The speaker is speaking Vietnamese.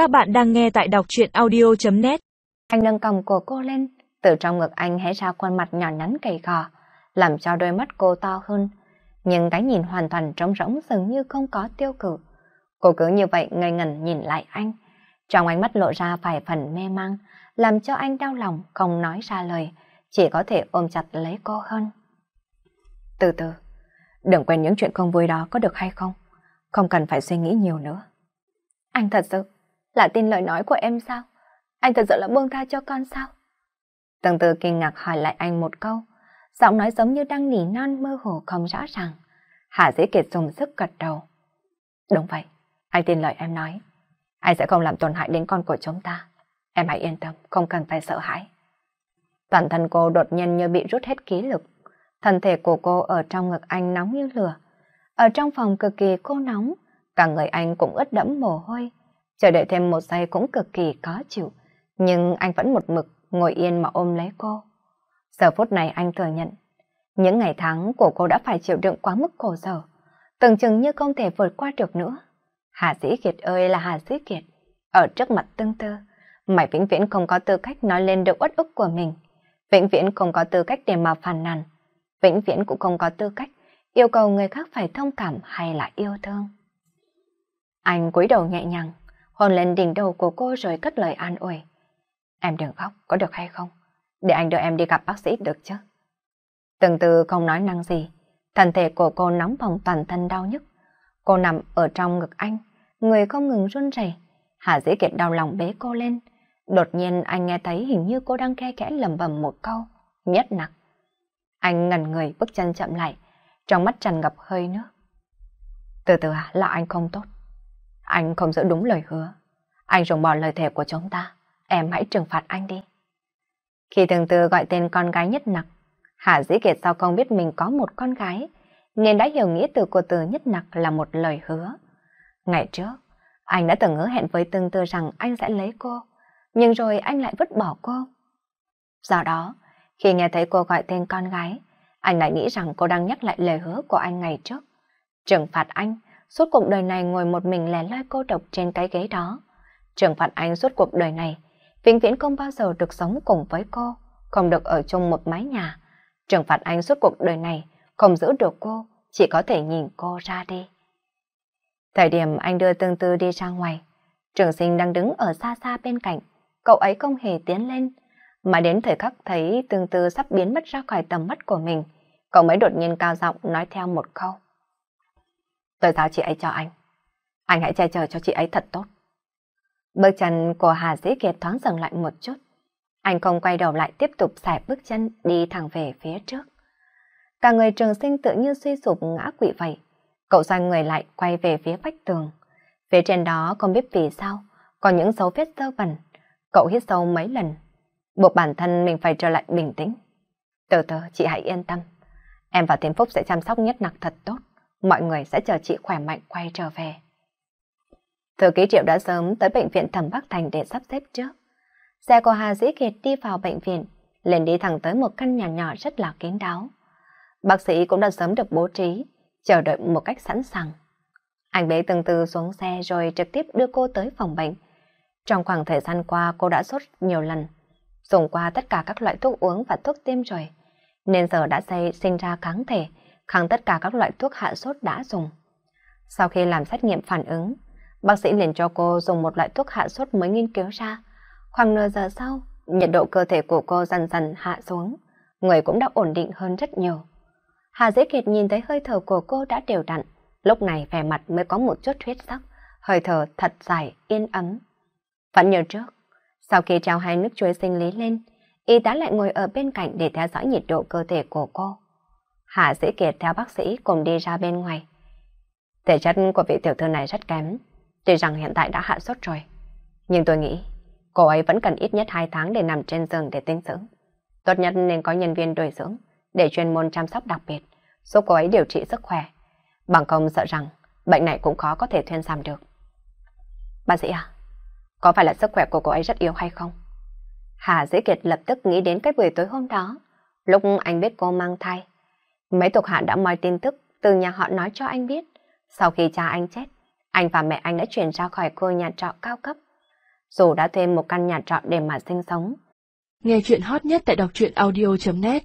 Các bạn đang nghe tại đọc truyện audio.net Anh nâng cầm của cô lên, từ trong ngực anh hé ra khuôn mặt nhỏ nhắn cầy gò, làm cho đôi mắt cô to hơn. Nhưng cái nhìn hoàn toàn trống rỗng dường như không có tiêu cử. Cô cứ như vậy ngây ngẩn nhìn lại anh. Trong ánh mắt lộ ra vài phần mê mang, làm cho anh đau lòng không nói ra lời, chỉ có thể ôm chặt lấy cô hơn. Từ từ, đừng quên những chuyện không vui đó có được hay không? Không cần phải suy nghĩ nhiều nữa. Anh thật sự là tin lời nói của em sao? Anh thật sự là buông tha cho con sao? Từng từ kinh ngạc hỏi lại anh một câu, giọng nói giống như đang nỉ non mơ hồ không rõ ràng. Hà Dĩ Kiệt dùng sức gật đầu. Đúng vậy, anh tin lời em nói. Anh sẽ không làm tổn hại đến con của chúng ta. Em hãy yên tâm, không cần phải sợ hãi. Toàn thân cô đột nhiên như bị rút hết ký lực. Thân thể của cô ở trong ngực anh nóng như lửa. Ở trong phòng cực kỳ cô nóng, cả người anh cũng ướt đẫm mồ hôi. Chờ đợi thêm một giây cũng cực kỳ khó chịu, nhưng anh vẫn một mực ngồi yên mà ôm lấy cô. Giờ phút này anh thừa nhận, những ngày tháng của cô đã phải chịu đựng quá mức khổ sở, tưởng chừng như không thể vượt qua được nữa. Hà Dĩ Kiệt ơi là Hà Dĩ Kiệt, ở trước mặt tương tư, mày vĩnh viễn không có tư cách nói lên được uất ức của mình, vĩnh viễn không có tư cách để mà phàn nàn, vĩnh viễn cũng không có tư cách yêu cầu người khác phải thông cảm hay là yêu thương. Anh cúi đầu nhẹ nhàng, hôn lên đỉnh đầu của cô rồi cất lời an ủi. Em đừng khóc, có được hay không? Để anh đưa em đi gặp bác sĩ được chứ? Từng từ không nói năng gì, thân thể của cô nóng bỏng toàn thân đau nhức. Cô nằm ở trong ngực anh, người không ngừng run rẩy. Hà Dĩ Kiệt đau lòng bế cô lên. Đột nhiên anh nghe thấy hình như cô đang khe khẽ lầm bầm một câu, nhất nặng. Anh ngẩn người bước chân chậm lại, trong mắt tràn ngập hơi nước. Từ từ à, là anh không tốt. Anh không giữ đúng lời hứa. Anh rùng bỏ lời thề của chúng ta. Em hãy trừng phạt anh đi. Khi từng từ gọi tên con gái nhất nặc, Hạ Dĩ Kiệt sao không biết mình có một con gái, nên đã hiểu nghĩa từ của từ nhất nặc là một lời hứa. Ngày trước, anh đã từng hứa hẹn với tương tư rằng anh sẽ lấy cô, nhưng rồi anh lại vứt bỏ cô. Do đó, khi nghe thấy cô gọi tên con gái, anh lại nghĩ rằng cô đang nhắc lại lời hứa của anh ngày trước. Trừng phạt anh, suốt cuộc đời này ngồi một mình lẻ loi cô độc trên cái ghế đó. Trường phạt anh suốt cuộc đời này, vĩnh viễn không bao giờ được sống cùng với cô, không được ở chung một mái nhà. Trường phạt anh suốt cuộc đời này, không giữ được cô, chỉ có thể nhìn cô ra đi. Thời điểm anh đưa tương tư đi ra ngoài, trường sinh đang đứng ở xa xa bên cạnh, cậu ấy không hề tiến lên, mà đến thời khắc thấy tương tư sắp biến mất ra khỏi tầm mắt của mình, cậu mới đột nhiên cao giọng nói theo một câu. Tôi giao chị ấy cho anh. Anh hãy che chở cho chị ấy thật tốt. Bước chân của Hà Dĩ Kiệt thoáng dừng lại một chút. Anh không quay đầu lại tiếp tục xài bước chân đi thẳng về phía trước. Cả người trường sinh tự như suy sụp ngã quỵ vậy. Cậu xoay người lại quay về phía vách tường. Phía trên đó không biết vì sao, có những dấu vết dơ bẩn. Cậu hít sâu mấy lần, buộc bản thân mình phải trở lại bình tĩnh. Từ từ, chị hãy yên tâm. Em và Tiến Phúc sẽ chăm sóc nhất nặc thật tốt mọi người sẽ chờ chị khỏe mạnh quay trở về. Thư ký Triệu đã sớm tới bệnh viện Thẩm Bắc Thành để sắp xếp trước. Xe của Hà Dĩ Kiệt đi vào bệnh viện, lên đi thẳng tới một căn nhà nhỏ rất là kín đáo. Bác sĩ cũng đã sớm được bố trí, chờ đợi một cách sẵn sàng. Anh bế từng từ xuống xe rồi trực tiếp đưa cô tới phòng bệnh. Trong khoảng thời gian qua cô đã sốt nhiều lần, dùng qua tất cả các loại thuốc uống và thuốc tiêm rồi, nên giờ đã xây sinh ra kháng thể, kháng tất cả các loại thuốc hạ sốt đã dùng. Sau khi làm xét nghiệm phản ứng, bác sĩ liền cho cô dùng một loại thuốc hạ sốt mới nghiên cứu ra. Khoảng nửa giờ sau, nhiệt độ cơ thể của cô dần dần hạ xuống, người cũng đã ổn định hơn rất nhiều. Hà Dĩ Kiệt nhìn thấy hơi thở của cô đã đều đặn, lúc này vẻ mặt mới có một chút huyết sắc, hơi thở thật dài, yên ấm. Vẫn như trước, sau khi trao hai nước chuối sinh lý lên, y tá lại ngồi ở bên cạnh để theo dõi nhiệt độ cơ thể của cô. Hạ Sĩ Kiệt theo bác sĩ cùng đi ra bên ngoài. Thể chất của vị tiểu thư này rất kém, tuy rằng hiện tại đã hạ sốt rồi. Nhưng tôi nghĩ, cô ấy vẫn cần ít nhất 2 tháng để nằm trên giường để tinh dưỡng. Tốt nhất nên có nhân viên đổi dưỡng để chuyên môn chăm sóc đặc biệt, giúp cô ấy điều trị sức khỏe. Bằng không sợ rằng bệnh này cũng khó có thể thuyên giảm được. Bác sĩ à, có phải là sức khỏe của cô ấy rất yếu hay không? Hà Dĩ Kiệt lập tức nghĩ đến cái buổi tối hôm đó, lúc anh biết cô mang thai. Mấy thuộc hạ đã moi tin tức từ nhà họ nói cho anh biết. Sau khi cha anh chết, anh và mẹ anh đã chuyển ra khỏi khu nhà trọ cao cấp. dù đã thuê một căn nhà trọ để mà sinh sống. Nghe chuyện hot nhất tại đọc truyện audio.net